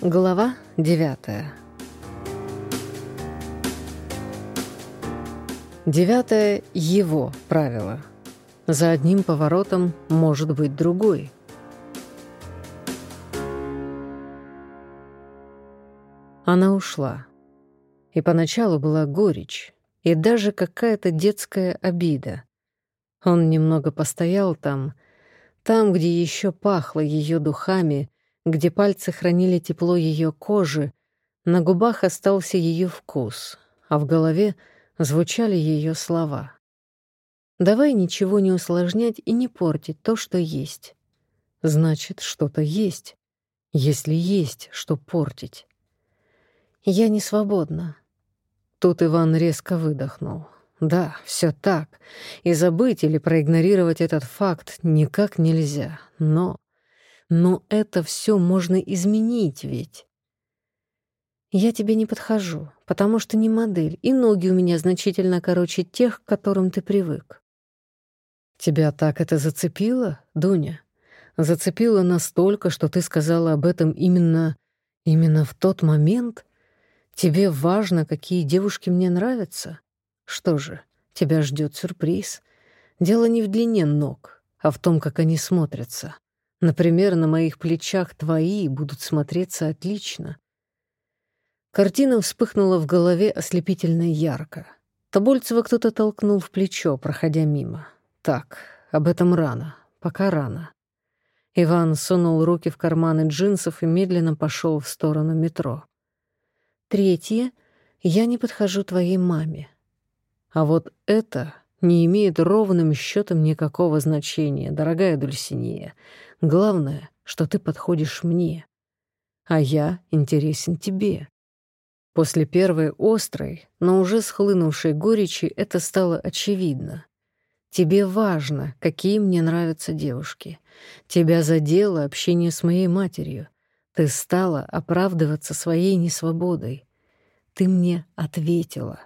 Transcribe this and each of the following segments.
Глава девятая. Девятое — его правило. За одним поворотом может быть другой. Она ушла. И поначалу была горечь, и даже какая-то детская обида. Он немного постоял там, там, где еще пахло ее духами, где пальцы хранили тепло ее кожи, на губах остался ее вкус, а в голове звучали ее слова. «Давай ничего не усложнять и не портить то, что есть. Значит, что-то есть, если есть, что портить. Я не свободна». Тут Иван резко выдохнул. Да, все так. И забыть или проигнорировать этот факт никак нельзя. Но но это все можно изменить ведь. Я тебе не подхожу, потому что не модель, и ноги у меня значительно короче тех, к которым ты привык. Тебя так это зацепило, Дуня? Зацепило настолько, что ты сказала об этом именно... именно в тот момент? Тебе важно, какие девушки мне нравятся? Что же, тебя ждет сюрприз. Дело не в длине ног, а в том, как они смотрятся. Например, на моих плечах твои будут смотреться отлично. Картина вспыхнула в голове ослепительно ярко. Тобольцева кто-то толкнул в плечо, проходя мимо. Так, об этом рано, пока рано. Иван сунул руки в карманы джинсов и медленно пошел в сторону метро. Третье — я не подхожу твоей маме. А вот это не имеет ровным счетом никакого значения, дорогая Дульсинея. Главное, что ты подходишь мне, а я интересен тебе. После первой острой, но уже схлынувшей горечи это стало очевидно. Тебе важно, какие мне нравятся девушки. Тебя задело общение с моей матерью. Ты стала оправдываться своей несвободой. Ты мне ответила.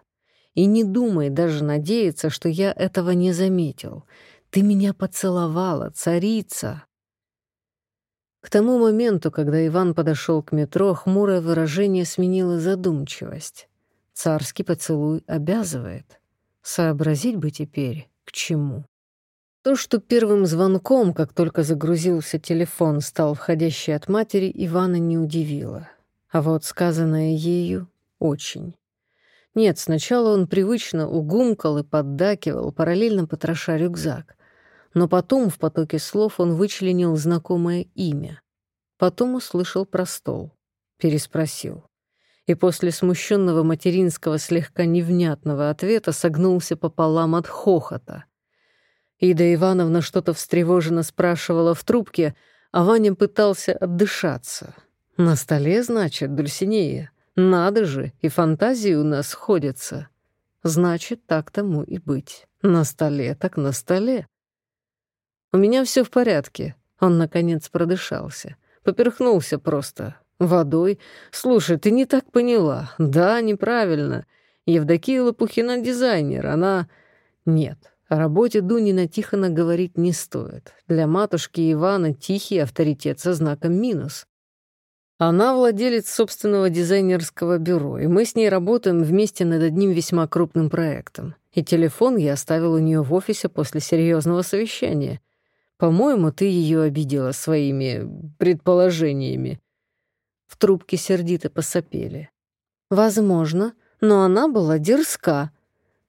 И не думай даже надеяться, что я этого не заметил. Ты меня поцеловала, царица. К тому моменту, когда Иван подошел к метро, хмурое выражение сменило задумчивость. Царский поцелуй обязывает. Сообразить бы теперь, к чему. То, что первым звонком, как только загрузился телефон, стал входящий от матери, Ивана не удивило. А вот сказанное ею — очень. Нет, сначала он привычно угумкал и поддакивал, параллельно потроша рюкзак. Но потом в потоке слов он вычленил знакомое имя. Потом услышал про стол. Переспросил. И после смущенного материнского слегка невнятного ответа согнулся пополам от хохота. Ида Ивановна что-то встревоженно спрашивала в трубке, а Ваня пытался отдышаться. «На столе, значит, Дульсинея?» Надо же, и фантазии у нас сходятся. Значит, так тому и быть. На столе так на столе. У меня все в порядке. Он, наконец, продышался. Поперхнулся просто. Водой. Слушай, ты не так поняла. Да, неправильно. Евдокия Лопухина дизайнер. Она... Нет, о работе Дунина Тихона говорить не стоит. Для матушки Ивана тихий авторитет со знаком минус. Она владелец собственного дизайнерского бюро, и мы с ней работаем вместе над одним весьма крупным проектом. И телефон я оставил у нее в офисе после серьезного совещания. По-моему, ты ее обидела своими предположениями. В трубке сердито посопели. Возможно, но она была дерзка.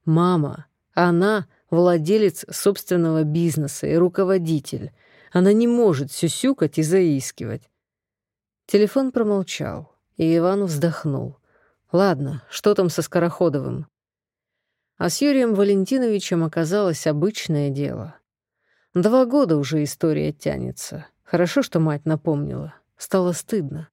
Мама, она владелец собственного бизнеса и руководитель. Она не может сюсюкать и заискивать. Телефон промолчал, и Иван вздохнул. «Ладно, что там со Скороходовым?» А с Юрием Валентиновичем оказалось обычное дело. Два года уже история тянется. Хорошо, что мать напомнила. Стало стыдно.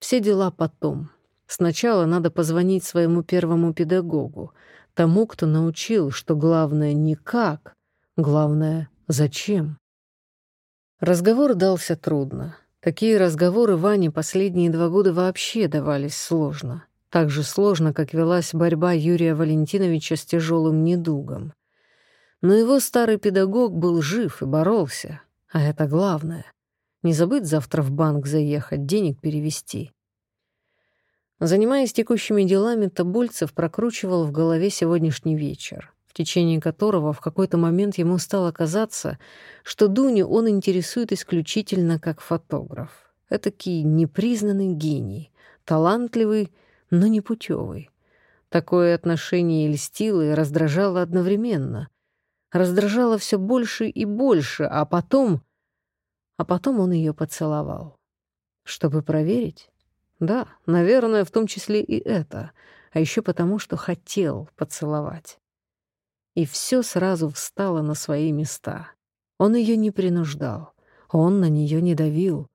Все дела потом. Сначала надо позвонить своему первому педагогу, тому, кто научил, что главное не как, главное зачем. Разговор дался трудно. Такие разговоры Ване последние два года вообще давались сложно. Так же сложно, как велась борьба Юрия Валентиновича с тяжелым недугом. Но его старый педагог был жив и боролся, а это главное. Не забыть завтра в банк заехать, денег перевести. Занимаясь текущими делами, Тобольцев прокручивал в голове сегодняшний вечер, в течение которого в какой-то момент ему стало казаться, что Дуню он интересует исключительно как фотограф. Этакий непризнанный гений, талантливый, но не путевый. Такое отношение и льстило, и раздражало одновременно. Раздражало все больше и больше, а потом... А потом он ее поцеловал. Чтобы проверить? Да, наверное, в том числе и это, а еще потому, что хотел поцеловать. И все сразу встало на свои места. Он ее не принуждал, он на нее не давил.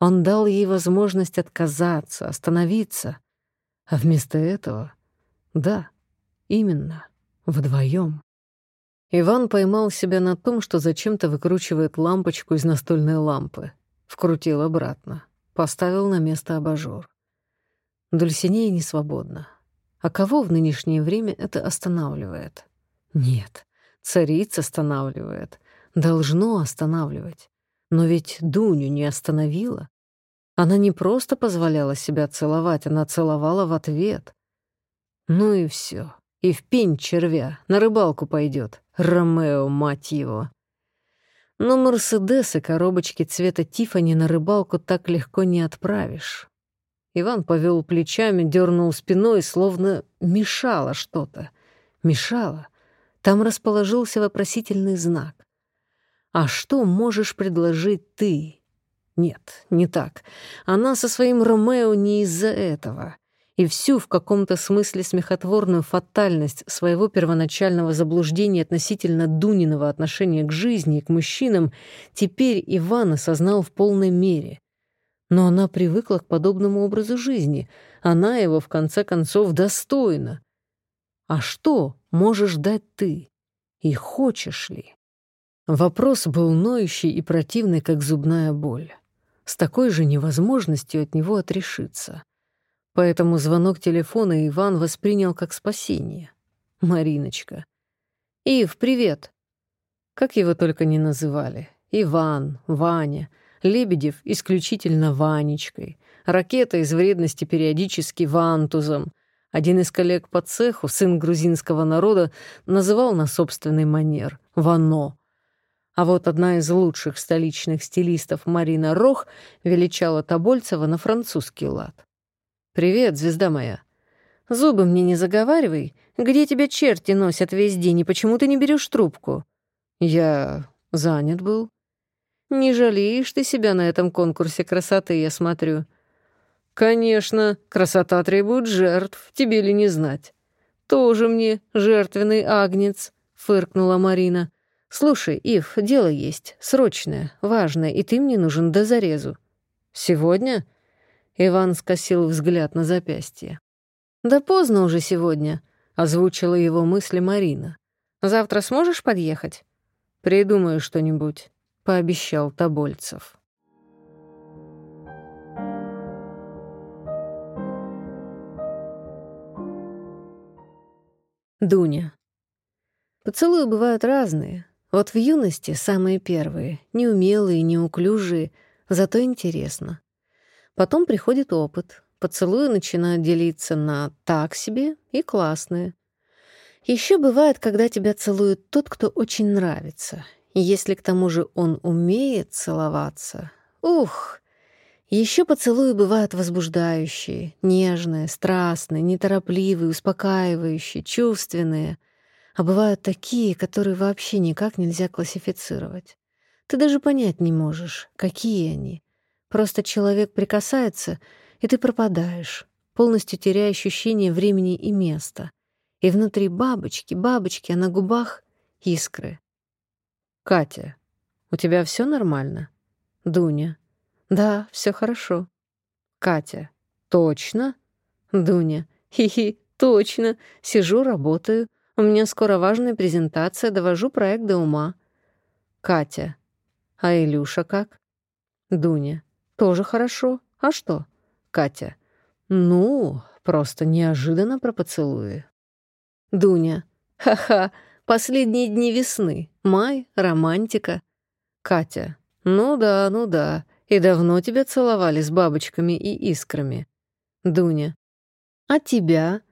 Он дал ей возможность отказаться, остановиться. А вместо этого да, именно, вдвоем. Иван поймал себя на том, что зачем-то выкручивает лампочку из настольной лампы. Вкрутил обратно. Поставил на место абажур. Дульсинея не свободна. А кого в нынешнее время это останавливает? Нет, царица останавливает. Должно останавливать. Но ведь Дуню не остановила. Она не просто позволяла себя целовать, она целовала в ответ. Ну и все. И в пень червя. На рыбалку пойдет. Ромео, мать его. Но Мерседес и коробочки цвета Тифани на рыбалку так легко не отправишь. Иван повел плечами, дернул спиной, словно мешало что-то. Мешало. Там расположился вопросительный знак. «А что можешь предложить ты?» Нет, не так. Она со своим Ромео не из-за этого и всю в каком-то смысле смехотворную фатальность своего первоначального заблуждения относительно Дуниного отношения к жизни и к мужчинам теперь Иван осознал в полной мере. Но она привыкла к подобному образу жизни, она его, в конце концов, достойна. А что можешь дать ты? И хочешь ли? Вопрос был ноющий и противный, как зубная боль. С такой же невозможностью от него отрешиться — Поэтому звонок телефона Иван воспринял как спасение. Мариночка. «Ив, привет!» Как его только не называли. Иван, Ваня, Лебедев исключительно Ванечкой, Ракета из вредности периодически Вантузом. Один из коллег по цеху, сын грузинского народа, называл на собственный манер «Вано». А вот одна из лучших столичных стилистов Марина Рох величала Тобольцева на французский лад. «Привет, звезда моя». «Зубы мне не заговаривай. Где тебя черти носят весь день, и почему ты не берешь трубку?» «Я занят был». «Не жалеешь ты себя на этом конкурсе красоты, я смотрю». «Конечно, красота требует жертв, тебе ли не знать». «Тоже мне жертвенный агнец», — фыркнула Марина. «Слушай, Ив, дело есть, срочное, важное, и ты мне нужен до зарезу». «Сегодня?» Иван скосил взгляд на запястье. «Да поздно уже сегодня», — озвучила его мысли Марина. «Завтра сможешь подъехать?» «Придумаю что-нибудь», — пообещал Тобольцев. Дуня. Поцелуи бывают разные. Вот в юности самые первые, неумелые, неуклюжие, зато интересно. Потом приходит опыт. Поцелуи начинают делиться на «так себе» и «классные». Еще бывает, когда тебя целует тот, кто очень нравится. Если к тому же он умеет целоваться, ух! Еще поцелуи бывают возбуждающие, нежные, страстные, неторопливые, успокаивающие, чувственные. А бывают такие, которые вообще никак нельзя классифицировать. Ты даже понять не можешь, какие они. Просто человек прикасается, и ты пропадаешь, полностью теряя ощущение времени и места. И внутри бабочки, бабочки, а на губах — искры. «Катя, у тебя все нормально?» «Дуня». «Да, все хорошо». «Катя, точно?» «Дуня». «Хи-хи, точно. Сижу, работаю. У меня скоро важная презентация, довожу проект до ума». «Катя». «А Илюша как?» «Дуня». Тоже хорошо. А что? Катя. Ну, просто неожиданно про поцелуи. Дуня. Ха-ха, последние дни весны. Май, романтика. Катя. Ну да, ну да. И давно тебя целовали с бабочками и искрами. Дуня. А тебя?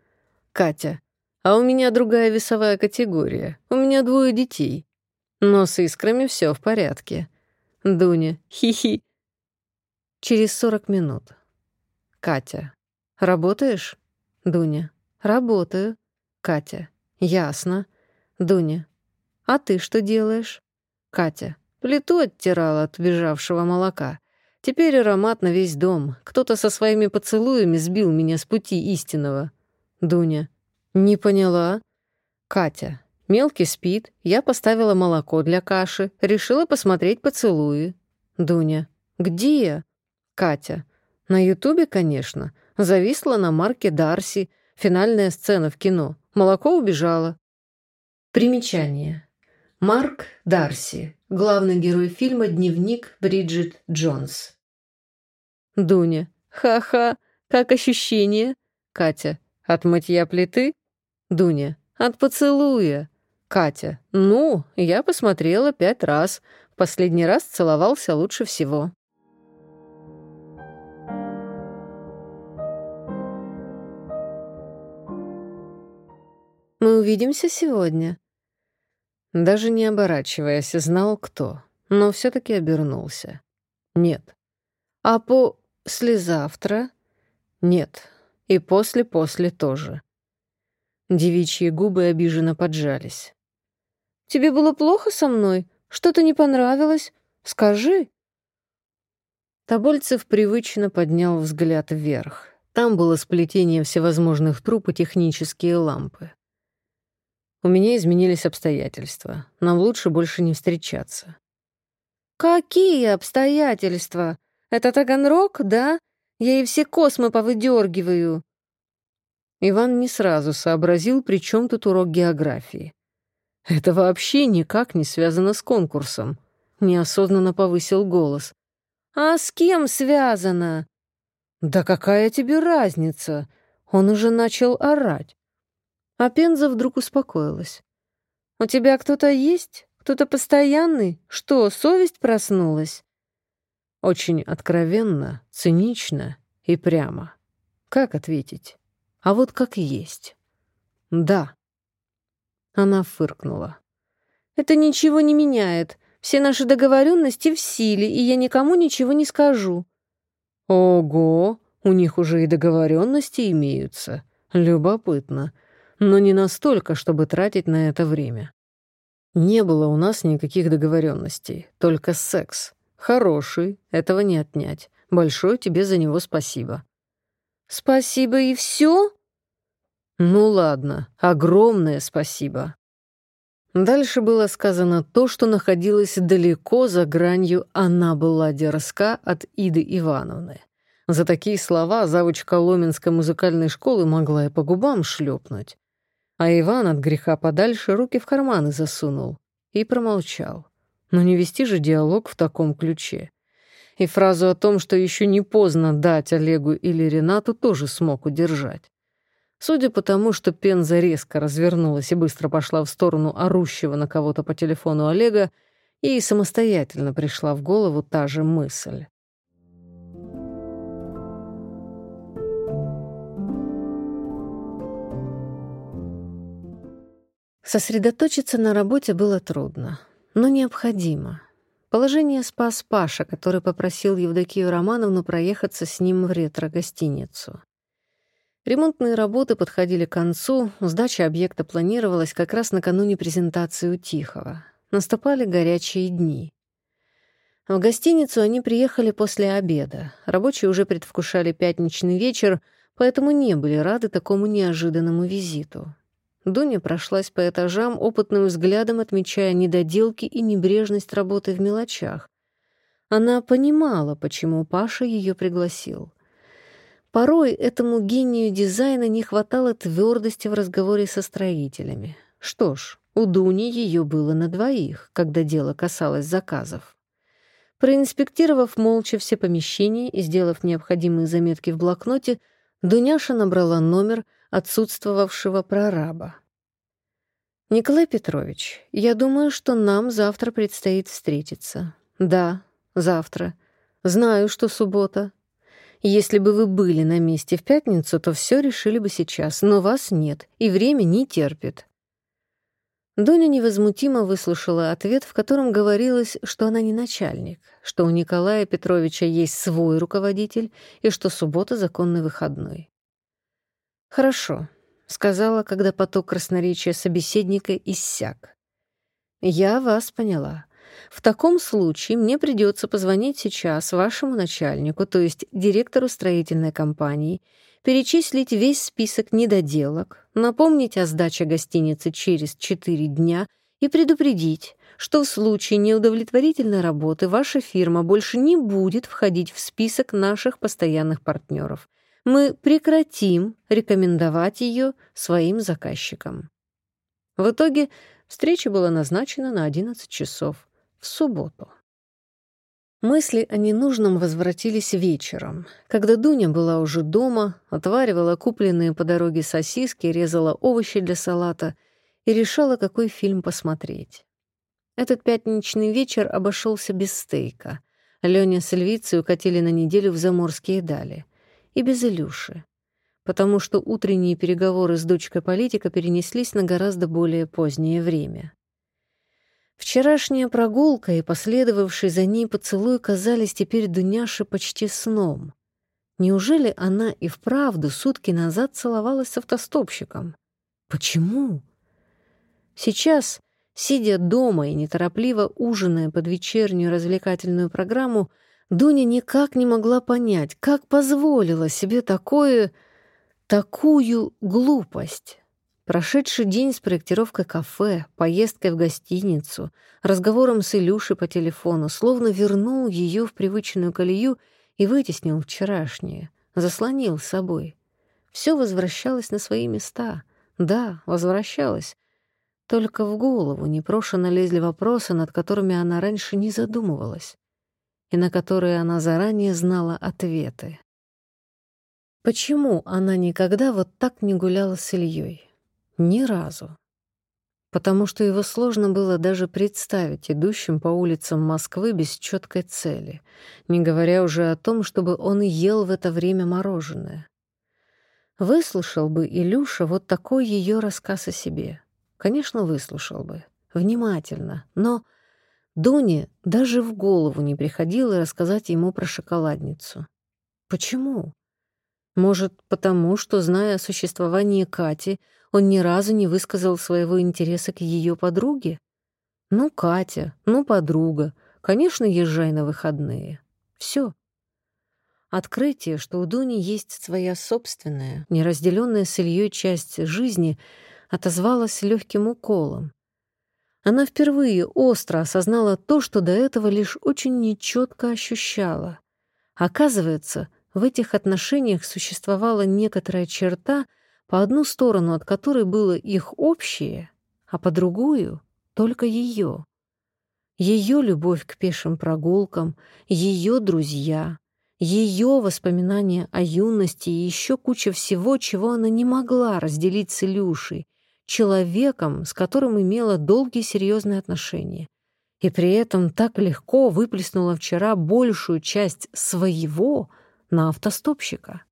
Катя. А у меня другая весовая категория. У меня двое детей. Но с искрами все в порядке. Дуня. Хи-хи. Через сорок минут. Катя. Работаешь? Дуня. Работаю. Катя. Ясно. Дуня. А ты что делаешь? Катя. Плиту оттирала от бежавшего молока. Теперь аромат на весь дом. Кто-то со своими поцелуями сбил меня с пути истинного. Дуня. Не поняла. Катя. Мелкий спит. Я поставила молоко для каши. Решила посмотреть поцелуи. Дуня. Где? Катя. На Ютубе, конечно. Зависла на марке Дарси. Финальная сцена в кино. Молоко убежало. Примечание. Марк Дарси, главный герой фильма «Дневник Бриджит Джонс». Дуня. Ха-ха, как ощущение? Катя. От мытья плиты? Дуня. От поцелуя. Катя. Ну, я посмотрела пять раз. Последний раз целовался лучше всего. Мы увидимся сегодня. Даже не оборачиваясь, знал, кто, но все таки обернулся. Нет. А по слезавтра? Нет. И после-после тоже. Девичьи губы обиженно поджались. «Тебе было плохо со мной? Что-то не понравилось? Скажи». Тобольцев привычно поднял взгляд вверх. Там было сплетение всевозможных труб и технические лампы. У меня изменились обстоятельства. Нам лучше больше не встречаться. «Какие обстоятельства? Это Таганрог, да? Я ей все космы повыдергиваю». Иван не сразу сообразил, при чем тут урок географии. Это вообще никак не связано с конкурсом. Неосознанно повысил голос. «А с кем связано?» «Да какая тебе разница?» Он уже начал орать. А Пенза вдруг успокоилась. «У тебя кто-то есть? Кто-то постоянный? Что, совесть проснулась?» Очень откровенно, цинично и прямо. Как ответить? А вот как есть. «Да». Она фыркнула. «Это ничего не меняет. Все наши договоренности в силе, и я никому ничего не скажу». «Ого, у них уже и договоренности имеются. Любопытно но не настолько, чтобы тратить на это время. Не было у нас никаких договоренностей, только секс. Хороший, этого не отнять. Большое тебе за него спасибо. Спасибо и все? Ну ладно, огромное спасибо. Дальше было сказано то, что находилось далеко за гранью «она была дерзка» от Иды Ивановны. За такие слова завучка Ломенской музыкальной школы могла и по губам шлепнуть. А Иван от греха подальше руки в карманы засунул и промолчал. Но не вести же диалог в таком ключе. И фразу о том, что еще не поздно дать Олегу или Ренату, тоже смог удержать. Судя по тому, что Пенза резко развернулась и быстро пошла в сторону орущего на кого-то по телефону Олега, ей самостоятельно пришла в голову та же мысль. Сосредоточиться на работе было трудно, но необходимо. Положение спас Паша, который попросил Евдокию Романовну проехаться с ним в ретро-гостиницу. Ремонтные работы подходили к концу, сдача объекта планировалась как раз накануне презентации у Тихого. Наступали горячие дни. В гостиницу они приехали после обеда. Рабочие уже предвкушали пятничный вечер, поэтому не были рады такому неожиданному визиту. Дуня прошлась по этажам, опытным взглядом отмечая недоделки и небрежность работы в мелочах. Она понимала, почему Паша ее пригласил. Порой этому гению дизайна не хватало твердости в разговоре со строителями. Что ж, у Дуни ее было на двоих, когда дело касалось заказов. Проинспектировав молча все помещения и сделав необходимые заметки в блокноте, Дуняша набрала номер — отсутствовавшего прораба. «Николай Петрович, я думаю, что нам завтра предстоит встретиться. Да, завтра. Знаю, что суббота. Если бы вы были на месте в пятницу, то все решили бы сейчас, но вас нет, и время не терпит». Дуня невозмутимо выслушала ответ, в котором говорилось, что она не начальник, что у Николая Петровича есть свой руководитель и что суббота — законный выходной. «Хорошо», — сказала, когда поток красноречия собеседника иссяк. «Я вас поняла. В таком случае мне придется позвонить сейчас вашему начальнику, то есть директору строительной компании, перечислить весь список недоделок, напомнить о сдаче гостиницы через 4 дня и предупредить, что в случае неудовлетворительной работы ваша фирма больше не будет входить в список наших постоянных партнеров. Мы прекратим рекомендовать ее своим заказчикам. В итоге встреча была назначена на 11 часов в субботу. Мысли о ненужном возвратились вечером, когда Дуня была уже дома, отваривала купленные по дороге сосиски, резала овощи для салата и решала, какой фильм посмотреть. Этот пятничный вечер обошелся без стейка. Лёня с Эльвицей укатили на неделю в заморские дали. И без Илюши. Потому что утренние переговоры с дочкой политика перенеслись на гораздо более позднее время. Вчерашняя прогулка и последовавший за ней поцелуй казались теперь Дуняше почти сном. Неужели она и вправду сутки назад целовалась с автостопщиком? Почему? Сейчас, сидя дома и неторопливо ужиная под вечернюю развлекательную программу, Дуня никак не могла понять, как позволила себе такое... такую глупость. Прошедший день с проектировкой кафе, поездкой в гостиницу, разговором с Илюшей по телефону словно вернул ее в привычную колею и вытеснил вчерашнее, заслонил с собой. Все возвращалось на свои места. Да, возвращалось. Только в голову непрошено лезли вопросы, над которыми она раньше не задумывалась, и на которые она заранее знала ответы. Почему она никогда вот так не гуляла с Ильей? Ни разу. Потому что его сложно было даже представить идущим по улицам Москвы без четкой цели, не говоря уже о том, чтобы он ел в это время мороженое. Выслушал бы Илюша вот такой ее рассказ о себе. Конечно, выслушал бы. Внимательно. Но Дуне даже в голову не приходило рассказать ему про шоколадницу. Почему? Может, потому что, зная о существовании Кати, он ни разу не высказал своего интереса к ее подруге? Ну, Катя, ну, подруга. Конечно, езжай на выходные. Все. Открытие, что у Дуни есть своя собственная, неразделенная с Ильей часть жизни, отозвалось легким уколом. Она впервые остро осознала то, что до этого лишь очень нечетко ощущала. Оказывается, в этих отношениях существовала некоторая черта, по одну сторону от которой было их общее, а по другую — только ее. Ее любовь к пешим прогулкам, ее друзья, ее воспоминания о юности и еще куча всего, чего она не могла разделить с Илюшей, человеком, с которым имела долгие серьезные отношения. И при этом так легко выплеснула вчера большую часть своего — на автостопщика.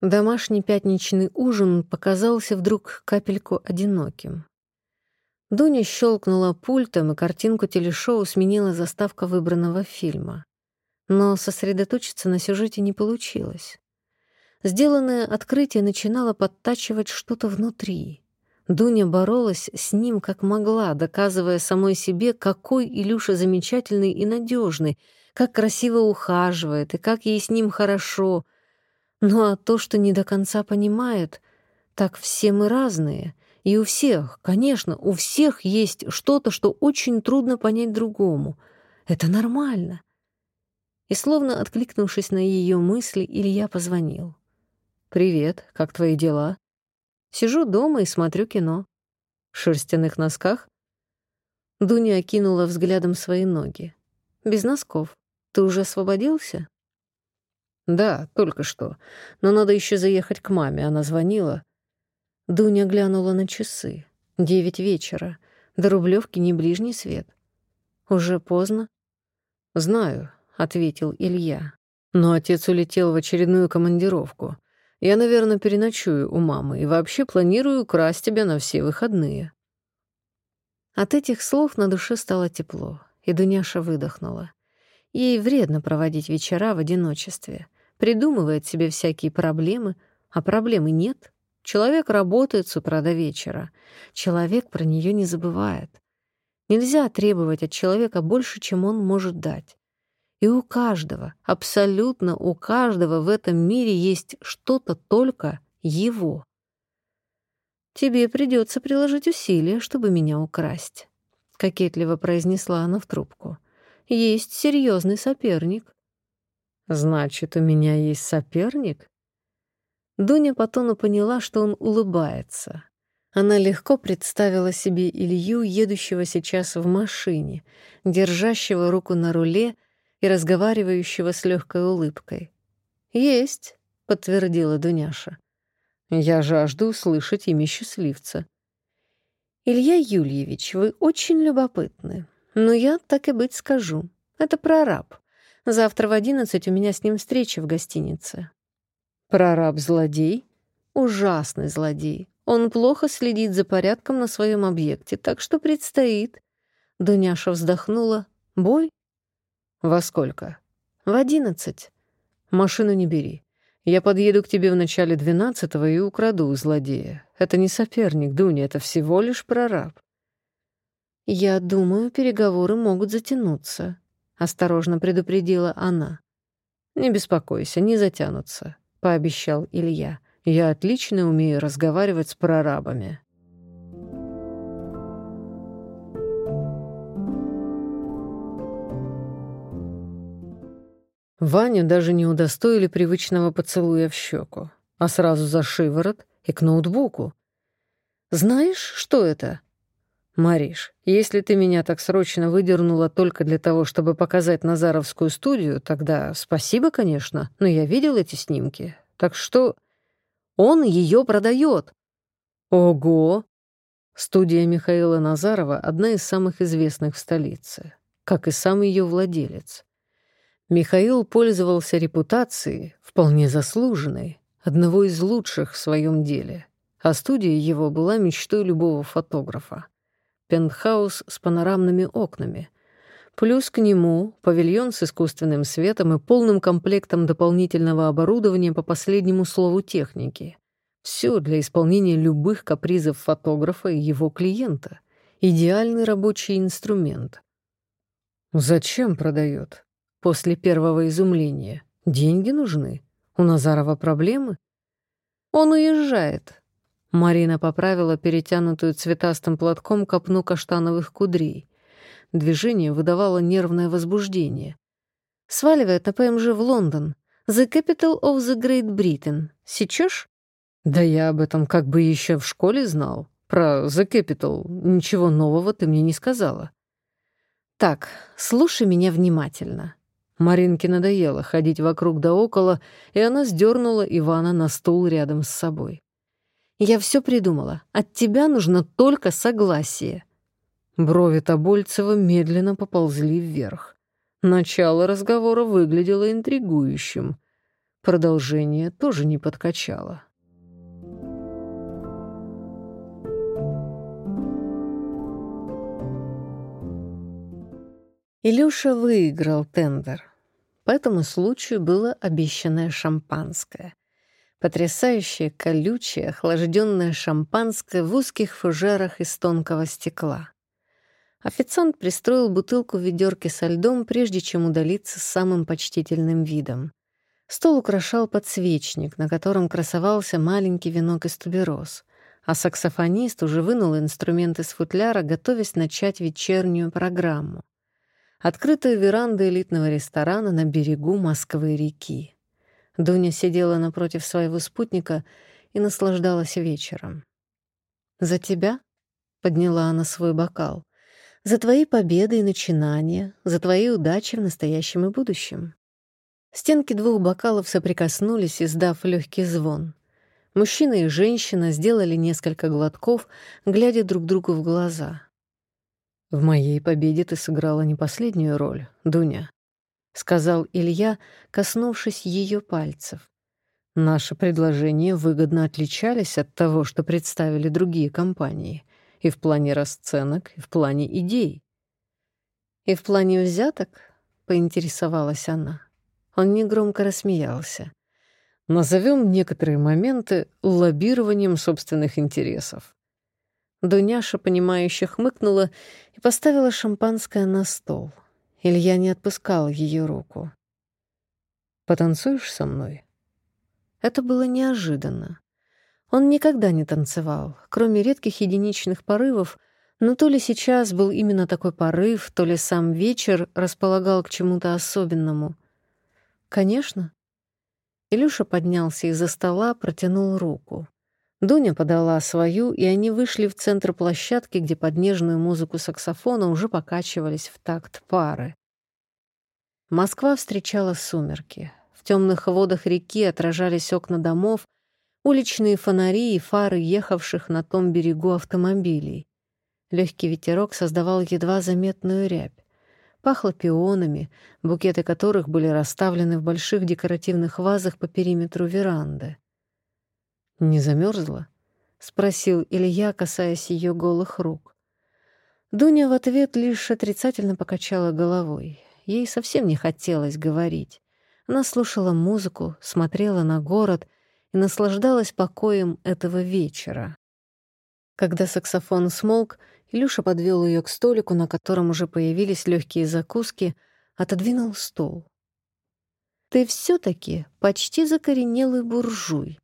Домашний пятничный ужин показался вдруг капельку одиноким. Дуня щелкнула пультом, и картинку телешоу сменила заставка выбранного фильма. Но сосредоточиться на сюжете не получилось. Сделанное открытие начинало подтачивать что-то внутри. Дуня боролась с ним как могла, доказывая самой себе, какой Илюша замечательный и надежный, как красиво ухаживает и как ей с ним хорошо. Ну а то, что не до конца понимает, так все мы разные. И у всех, конечно, у всех есть что-то, что очень трудно понять другому. Это нормально. И словно откликнувшись на ее мысли, Илья позвонил. «Привет, как твои дела?» «Сижу дома и смотрю кино». «В шерстяных носках?» Дуня окинула взглядом свои ноги. «Без носков. Ты уже освободился? Да, только что. Но надо еще заехать к маме, она звонила. Дуня глянула на часы. Девять вечера. До Рублевки не ближний свет. Уже поздно? Знаю, ответил Илья. Но отец улетел в очередную командировку. Я, наверное, переночую у мамы и вообще планирую красть тебя на все выходные». От этих слов на душе стало тепло, и Дуняша выдохнула. Ей вредно проводить вечера в одиночестве. Придумывает себе всякие проблемы, а проблемы нет. Человек работает с утра до вечера. Человек про нее не забывает. Нельзя требовать от человека больше, чем он может дать. И у каждого, абсолютно у каждого в этом мире есть что-то только его. «Тебе придется приложить усилия, чтобы меня украсть», — кокетливо произнесла она в трубку. «Есть серьезный соперник». «Значит, у меня есть соперник?» Дуня по тону поняла, что он улыбается. Она легко представила себе Илью, едущего сейчас в машине, держащего руку на руле и разговаривающего с легкой улыбкой. «Есть», — подтвердила Дуняша. Я жажду услышать имя счастливца. Илья Юльевич, вы очень любопытны. Но я, так и быть, скажу. Это прораб. Завтра в одиннадцать у меня с ним встреча в гостинице. Прораб-злодей? Ужасный злодей. Он плохо следит за порядком на своем объекте, так что предстоит. Дуняша вздохнула. Бой? Во сколько? В одиннадцать. Машину не бери. Я подъеду к тебе в начале двенадцатого и украду у злодея. Это не соперник, Дуня, это всего лишь прораб. Я думаю, переговоры могут затянуться, осторожно предупредила она. Не беспокойся, не затянутся, пообещал Илья. Я отлично умею разговаривать с прорабами. Ваню даже не удостоили привычного поцелуя в щеку, а сразу за шиворот и к ноутбуку. «Знаешь, что это?» «Мариш, если ты меня так срочно выдернула только для того, чтобы показать Назаровскую студию, тогда спасибо, конечно, но я видел эти снимки. Так что он ее продает». «Ого!» Студия Михаила Назарова — одна из самых известных в столице, как и сам ее владелец. Михаил пользовался репутацией, вполне заслуженной, одного из лучших в своем деле, а студия его была мечтой любого фотографа. Пентхаус с панорамными окнами. Плюс к нему павильон с искусственным светом и полным комплектом дополнительного оборудования по последнему слову техники. Все для исполнения любых капризов фотографа и его клиента. Идеальный рабочий инструмент. «Зачем продает?» После первого изумления. Деньги нужны? У Назарова проблемы? Он уезжает. Марина поправила перетянутую цветастым платком копну каштановых кудрей. Движение выдавало нервное возбуждение. Сваливает на ПМЖ в Лондон. The capital of the Great Britain. Сечешь? Да я об этом как бы еще в школе знал. Про The Capital ничего нового ты мне не сказала. Так, слушай меня внимательно. Маринке надоело ходить вокруг да около, и она сдернула Ивана на стул рядом с собой. «Я все придумала. От тебя нужно только согласие». Брови Тобольцева медленно поползли вверх. Начало разговора выглядело интригующим. Продолжение тоже не подкачало. Илюша выиграл тендер. По этому случаю было обещанное шампанское. Потрясающее, колючее, охлажденное шампанское в узких фужерах из тонкого стекла. Официант пристроил бутылку в ведерке со льдом, прежде чем удалиться с самым почтительным видом. Стол украшал подсвечник, на котором красовался маленький венок из тубероз, а саксофонист уже вынул инструмент из футляра, готовясь начать вечернюю программу открытая веранда элитного ресторана на берегу Москвы-реки. Дуня сидела напротив своего спутника и наслаждалась вечером. «За тебя?» — подняла она свой бокал. «За твои победы и начинания, за твои удачи в настоящем и будущем». Стенки двух бокалов соприкоснулись, издав легкий звон. Мужчина и женщина сделали несколько глотков, глядя друг другу в глаза. В моей победе ты сыграла не последнюю роль, Дуня. сказал Илья, коснувшись ее пальцев. Наши предложения выгодно отличались от того, что представили другие компании, и в плане расценок, и в плане идей. «И в плане взяток?» — поинтересовалась она. Он негромко рассмеялся. «Назовем некоторые моменты лоббированием собственных интересов». Дуняша, понимающе хмыкнула и поставила шампанское на стол. Илья не отпускал ее руку. «Потанцуешь со мной?» Это было неожиданно. Он никогда не танцевал, кроме редких единичных порывов, но то ли сейчас был именно такой порыв, то ли сам вечер располагал к чему-то особенному. «Конечно». Илюша поднялся из-за стола, протянул руку. Дуня подала свою, и они вышли в центр площадки, где под нежную музыку саксофона уже покачивались в такт пары. Москва встречала сумерки. В темных водах реки отражались окна домов, уличные фонари и фары ехавших на том берегу автомобилей. Легкий ветерок создавал едва заметную рябь. Пахло пионами, букеты которых были расставлены в больших декоративных вазах по периметру веранды. «Не замерзла? спросил Илья, касаясь ее голых рук. Дуня в ответ лишь отрицательно покачала головой. Ей совсем не хотелось говорить. Она слушала музыку, смотрела на город и наслаждалась покоем этого вечера. Когда саксофон смолк, Илюша подвел ее к столику, на котором уже появились легкие закуски, отодвинул стол. «Ты все-таки почти закоренелый буржуй», —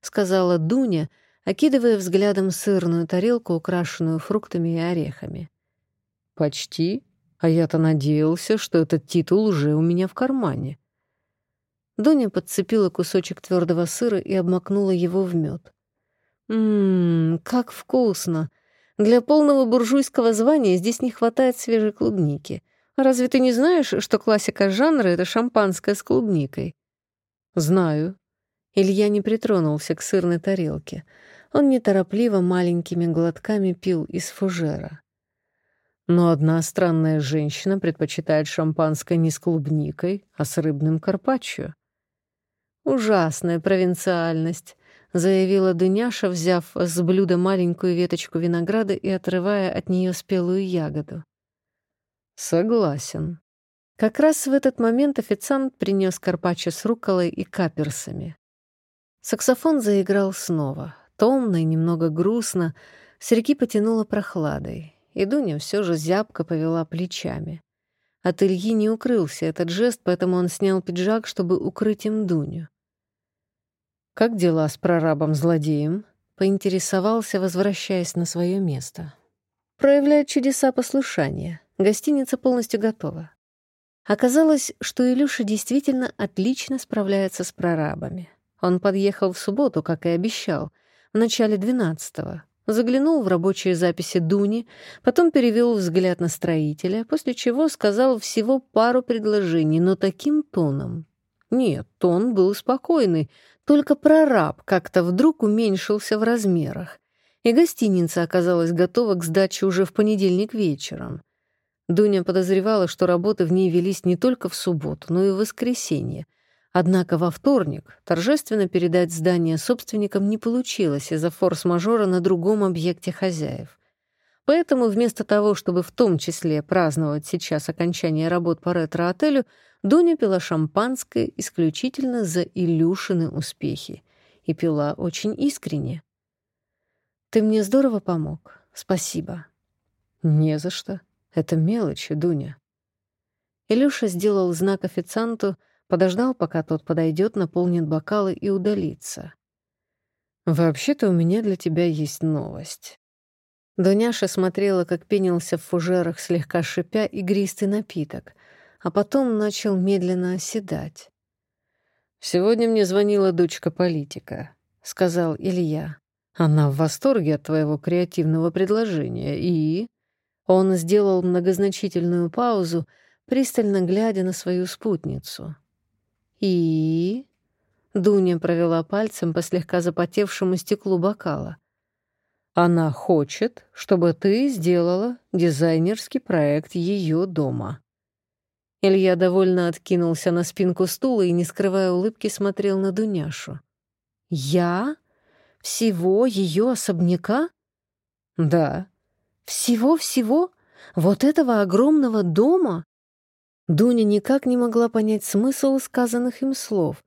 сказала Дуня, окидывая взглядом сырную тарелку, украшенную фруктами и орехами. «Почти? А я-то надеялся, что этот титул уже у меня в кармане». Дуня подцепила кусочек твердого сыра и обмакнула его в мед. «Ммм, как вкусно!» Для полного буржуйского звания здесь не хватает свежей клубники. Разве ты не знаешь, что классика жанра — это шампанское с клубникой? Знаю. Илья не притронулся к сырной тарелке. Он неторопливо маленькими глотками пил из фужера. Но одна странная женщина предпочитает шампанское не с клубникой, а с рыбным карпаччо. Ужасная провинциальность. — заявила Дуняша, взяв с блюда маленькую веточку винограда и отрывая от нее спелую ягоду. «Согласен». Как раз в этот момент официант принес карпаччо с руколой и каперсами. Саксофон заиграл снова, томно и немного грустно, с реки потянуло прохладой, и Дуня все же зябко повела плечами. От Ильи не укрылся этот жест, поэтому он снял пиджак, чтобы укрыть им Дуню. «Как дела с прорабом-злодеем?» — поинтересовался, возвращаясь на свое место. «Проявляет чудеса послушания. Гостиница полностью готова». Оказалось, что Илюша действительно отлично справляется с прорабами. Он подъехал в субботу, как и обещал, в начале двенадцатого, заглянул в рабочие записи Дуни, потом перевел взгляд на строителя, после чего сказал всего пару предложений, но таким тоном. Нет, тон был спокойный, только прораб как-то вдруг уменьшился в размерах, и гостиница оказалась готова к сдаче уже в понедельник вечером. Дуня подозревала, что работы в ней велись не только в субботу, но и в воскресенье. Однако во вторник торжественно передать здание собственникам не получилось из-за форс-мажора на другом объекте хозяев. Поэтому вместо того, чтобы в том числе праздновать сейчас окончание работ по ретро-отелю, Дуня пила шампанское исключительно за Илюшины успехи. И пила очень искренне. «Ты мне здорово помог. Спасибо». «Не за что. Это мелочи, Дуня». Илюша сделал знак официанту, подождал, пока тот подойдет, наполнит бокалы и удалится. «Вообще-то у меня для тебя есть новость». Дуняша смотрела, как пенился в фужерах, слегка шипя, игристый напиток, а потом начал медленно оседать. «Сегодня мне звонила дочка политика», — сказал Илья. «Она в восторге от твоего креативного предложения и...» Он сделал многозначительную паузу, пристально глядя на свою спутницу. «И...» Дуня провела пальцем по слегка запотевшему стеклу бокала. «Она хочет, чтобы ты сделала дизайнерский проект ее дома». Илья довольно откинулся на спинку стула и, не скрывая улыбки, смотрел на Дуняшу. «Я? Всего ее особняка?» «Да». «Всего-всего? Вот этого огромного дома?» Дуня никак не могла понять смысл сказанных им слов.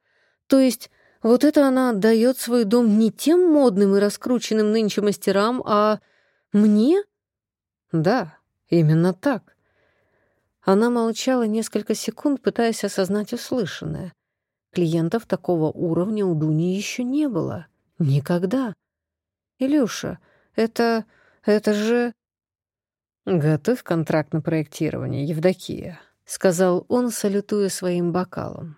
То есть вот это она отдает свой дом не тем модным и раскрученным нынче мастерам, а мне? Да, именно так. Она молчала несколько секунд, пытаясь осознать услышанное. Клиентов такого уровня у Дуни еще не было. Никогда. «Илюша, это... это же...» «Готовь контракт на проектирование, Евдокия», — сказал он, салютуя своим бокалом.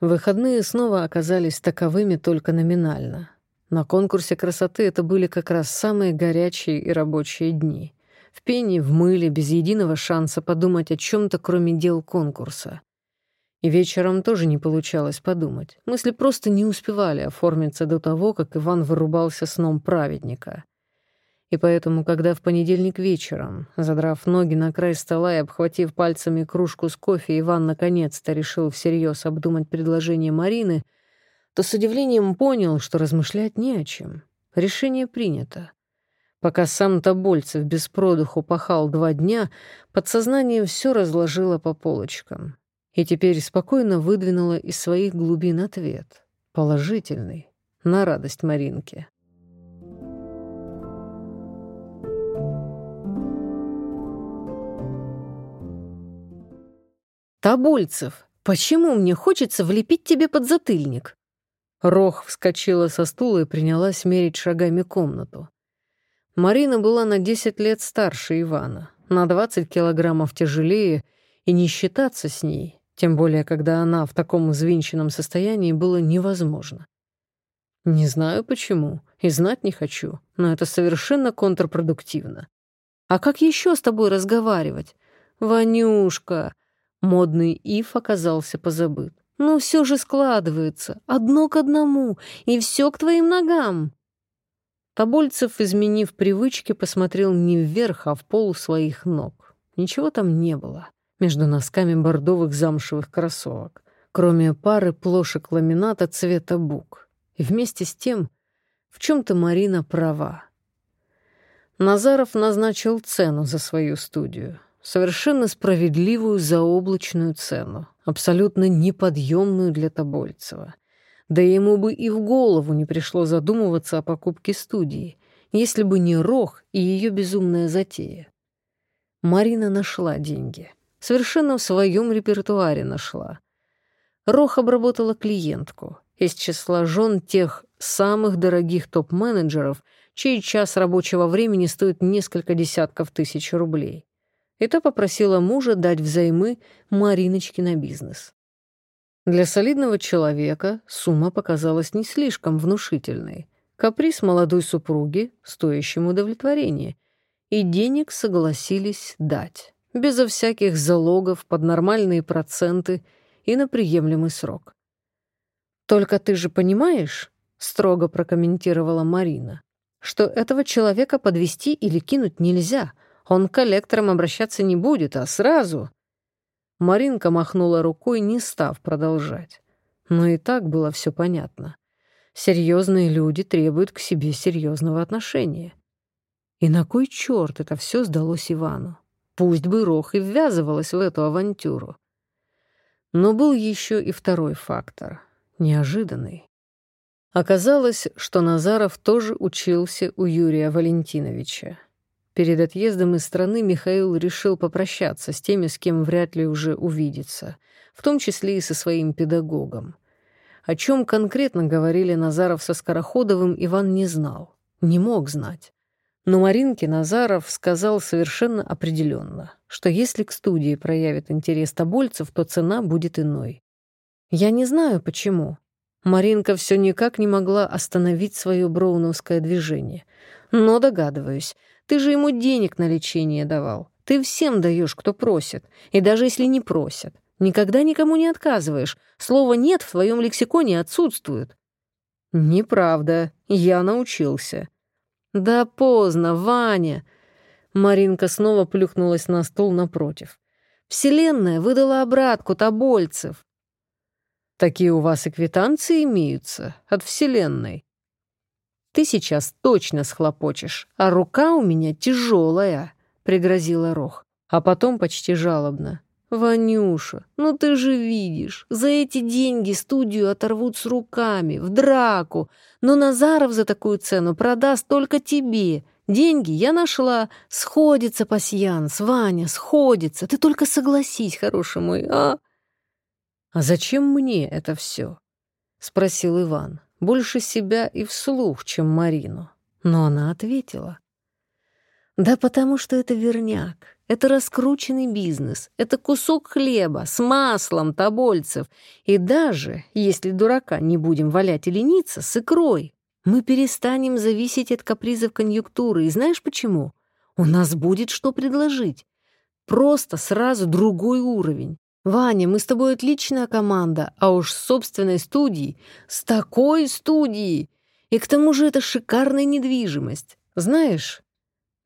Выходные снова оказались таковыми только номинально. На конкурсе красоты это были как раз самые горячие и рабочие дни. В пене, в мыле, без единого шанса подумать о чем то кроме дел конкурса. И вечером тоже не получалось подумать. Мысли просто не успевали оформиться до того, как Иван вырубался сном праведника. И поэтому, когда в понедельник вечером, задрав ноги на край стола и обхватив пальцами кружку с кофе, Иван наконец-то решил всерьез обдумать предложение Марины, то с удивлением понял, что размышлять не о чем. Решение принято. Пока сам Тобольцев без продуху пахал два дня, подсознание все разложило по полочкам и теперь спокойно выдвинула из своих глубин ответ, положительный, на радость Маринке. «Тобольцев, почему мне хочется влепить тебе под затыльник?» Рох вскочила со стула и принялась мерить шагами комнату. Марина была на 10 лет старше Ивана, на 20 килограммов тяжелее, и не считаться с ней тем более, когда она в таком взвинченном состоянии, было невозможно. Не знаю почему, и знать не хочу, но это совершенно контрпродуктивно. А как еще с тобой разговаривать? Ванюшка! Модный Ив оказался позабыт. Ну, все же складывается. Одно к одному, и все к твоим ногам. Тобольцев, изменив привычки, посмотрел не вверх, а в пол своих ног. Ничего там не было между носками бордовых замшевых кроссовок, кроме пары плошек ламината цвета бук. И вместе с тем, в чем-то Марина права. Назаров назначил цену за свою студию. Совершенно справедливую заоблачную цену, абсолютно неподъемную для Тобольцева. Да ему бы и в голову не пришло задумываться о покупке студии, если бы не Рох и ее безумная затея. Марина нашла деньги — совершенно в своем репертуаре нашла. Рох обработала клиентку из числа жен тех самых дорогих топ-менеджеров, чей час рабочего времени стоит несколько десятков тысяч рублей. И то попросила мужа дать взаймы Мариночке на бизнес. Для солидного человека сумма показалась не слишком внушительной. Каприз молодой супруги, стоящим удовлетворения, и денег согласились дать безо всяких залогов, под нормальные проценты и на приемлемый срок. «Только ты же понимаешь», — строго прокомментировала Марина, «что этого человека подвести или кинуть нельзя. Он к коллекторам обращаться не будет, а сразу...» Маринка махнула рукой, не став продолжать. Но и так было все понятно. Серьезные люди требуют к себе серьезного отношения. И на кой черт это все сдалось Ивану? Пусть бы Рох и ввязывалась в эту авантюру. Но был еще и второй фактор, неожиданный. Оказалось, что Назаров тоже учился у Юрия Валентиновича. Перед отъездом из страны Михаил решил попрощаться с теми, с кем вряд ли уже увидится, в том числе и со своим педагогом. О чем конкретно говорили Назаров со Скороходовым, Иван не знал, не мог знать. Но Маринке Назаров сказал совершенно определенно, что если к студии проявит интерес Тобольцев, то цена будет иной. Я не знаю, почему. Маринка все никак не могла остановить свое броуновское движение. Но догадываюсь, ты же ему денег на лечение давал. Ты всем даешь, кто просит. И даже если не просят. Никогда никому не отказываешь. Слово «нет» в твоем лексиконе отсутствует. «Неправда», Я научился». «Да поздно, Ваня!» Маринка снова плюхнулась на стул напротив. «Вселенная выдала обратку Тобольцев». «Такие у вас и квитанции имеются от Вселенной». «Ты сейчас точно схлопочешь, а рука у меня тяжелая», — пригрозила Рох. А потом почти жалобно. «Ванюша, ну ты же видишь, за эти деньги студию оторвут с руками, в драку, но Назаров за такую цену продаст только тебе. Деньги я нашла. Сходится пасьянс, Ваня, сходится. Ты только согласись, хороший мой, а?» «А зачем мне это все?» — спросил Иван. Больше себя и вслух, чем Марину. Но она ответила. «Да потому что это верняк. Это раскрученный бизнес, это кусок хлеба с маслом тобольцев. И даже, если дурака не будем валять и лениться, с икрой, мы перестанем зависеть от капризов конъюнктуры. И знаешь почему? У нас будет что предложить. Просто сразу другой уровень. Ваня, мы с тобой отличная команда, а уж с собственной студией, с такой студией. И к тому же это шикарная недвижимость. Знаешь,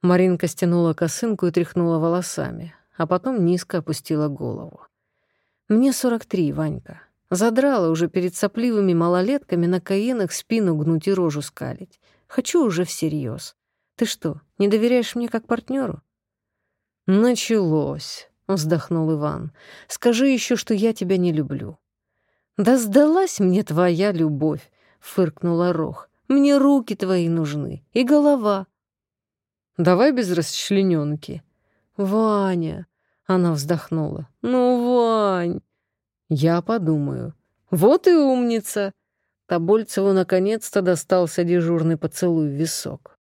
Маринка стянула косынку и тряхнула волосами, а потом низко опустила голову. «Мне 43, Ванька. Задрала уже перед сопливыми малолетками на каинах спину гнуть и рожу скалить. Хочу уже всерьез. Ты что, не доверяешь мне как партнеру? «Началось», — вздохнул Иван. «Скажи еще, что я тебя не люблю». «Да сдалась мне твоя любовь», — фыркнула Рох. «Мне руки твои нужны и голова. Давай без расчлененки. Ваня, она вздохнула. Ну, Вань. Я подумаю. Вот и умница. Тобольцеву наконец-то достался дежурный поцелуй в висок.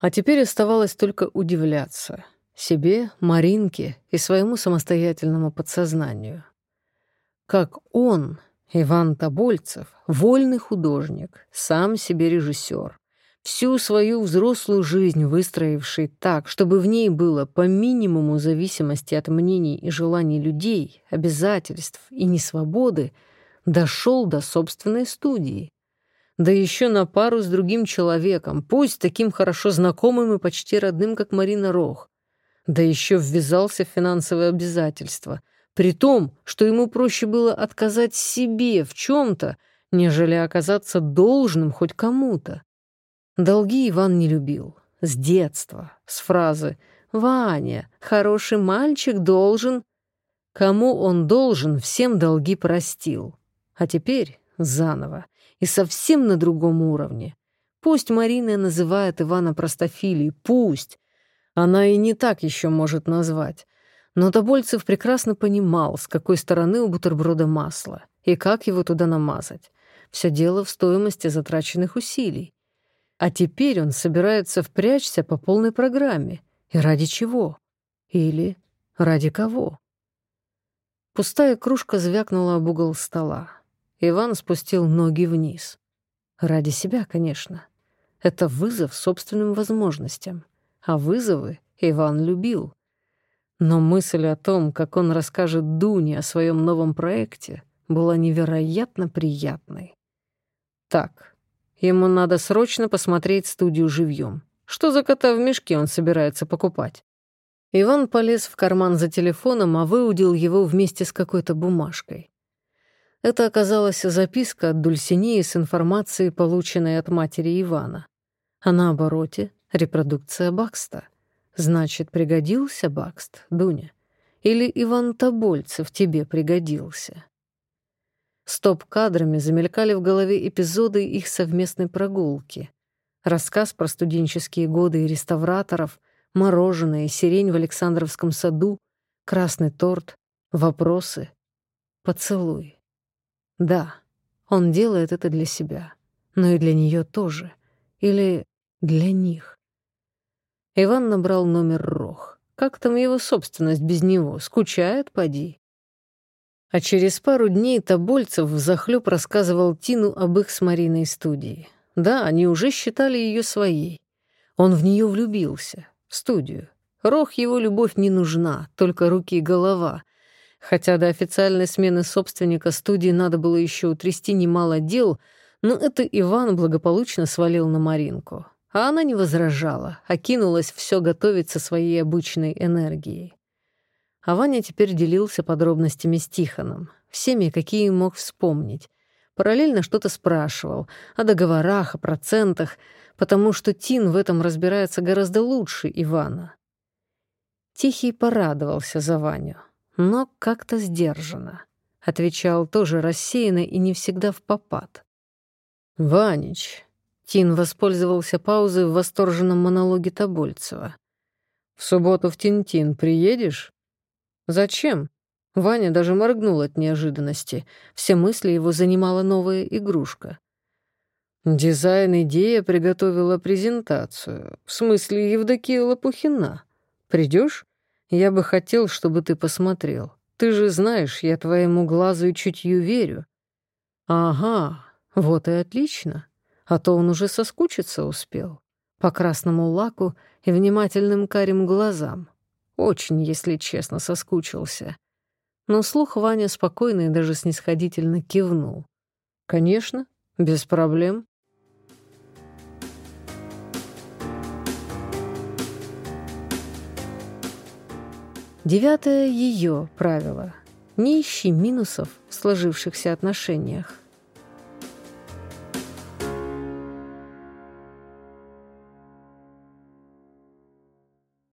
А теперь оставалось только удивляться себе, Маринке и своему самостоятельному подсознанию. Как он Иван Тобольцев — вольный художник, сам себе режиссер, всю свою взрослую жизнь выстроивший так, чтобы в ней было по минимуму зависимости от мнений и желаний людей, обязательств и несвободы, дошел до собственной студии. Да еще на пару с другим человеком, пусть таким хорошо знакомым и почти родным, как Марина Рох. Да еще ввязался в финансовые обязательства — при том, что ему проще было отказать себе в чем-то, нежели оказаться должным хоть кому-то. Долги Иван не любил. С детства, с фразы «Ваня, хороший мальчик должен...» Кому он должен, всем долги простил. А теперь заново и совсем на другом уровне. Пусть Марина называет Ивана простофилией, пусть. Она и не так еще может назвать. Но Тобольцев прекрасно понимал, с какой стороны у бутерброда масло и как его туда намазать. Все дело в стоимости затраченных усилий. А теперь он собирается впрячься по полной программе. И ради чего? Или ради кого? Пустая кружка звякнула об угол стола. Иван спустил ноги вниз. Ради себя, конечно. Это вызов собственным возможностям. А вызовы Иван любил. Но мысль о том, как он расскажет Дуне о своем новом проекте, была невероятно приятной. Так, ему надо срочно посмотреть студию живьем. Что за кота в мешке он собирается покупать? Иван полез в карман за телефоном, а выудил его вместе с какой-то бумажкой. Это оказалась записка от Дульсинеи с информацией, полученной от матери Ивана. А на обороте — репродукция Бакста. Значит, пригодился Бакст, Дуня? Или Иван Тобольцев тебе пригодился? Стоп-кадрами замелькали в голове эпизоды их совместной прогулки. Рассказ про студенческие годы и реставраторов, мороженое, сирень в Александровском саду, красный торт, вопросы, поцелуй. Да, он делает это для себя, но и для нее тоже. Или для них. Иван набрал номер Рох. Как там его собственность без него? Скучает, поди. А через пару дней Тобольцев взахлёб рассказывал Тину об их с Мариной студии. Да, они уже считали ее своей. Он в нее влюбился, в студию. Рох его любовь не нужна, только руки и голова. Хотя до официальной смены собственника студии надо было еще утрясти немало дел, но это Иван благополучно свалил на Маринку. А она не возражала, а кинулась все готовить со своей обычной энергией. А Ваня теперь делился подробностями с Тихоном, всеми, какие мог вспомнить. Параллельно что-то спрашивал о договорах, о процентах, потому что Тин в этом разбирается гораздо лучше Ивана. Тихий порадовался за Ваню, но как-то сдержанно. Отвечал тоже рассеянно и не всегда в попад. «Ванич», — Тин воспользовался паузой в восторженном монологе Тобольцева. «В субботу в Тинтин приедешь?» «Зачем?» Ваня даже моргнул от неожиданности. Все мысли его занимала новая игрушка. Дизайн-идея приготовила презентацию. В смысле, Евдокия Лопухина. Придешь? Я бы хотел, чтобы ты посмотрел. Ты же знаешь, я твоему глазу и чутью верю. Ага, вот и отлично. А то он уже соскучиться успел. По красному лаку и внимательным карим глазам. Очень, если честно, соскучился. Но слух Ваня спокойно и даже снисходительно кивнул. «Конечно, без проблем». Девятое ее правило. Не ищи минусов в сложившихся отношениях.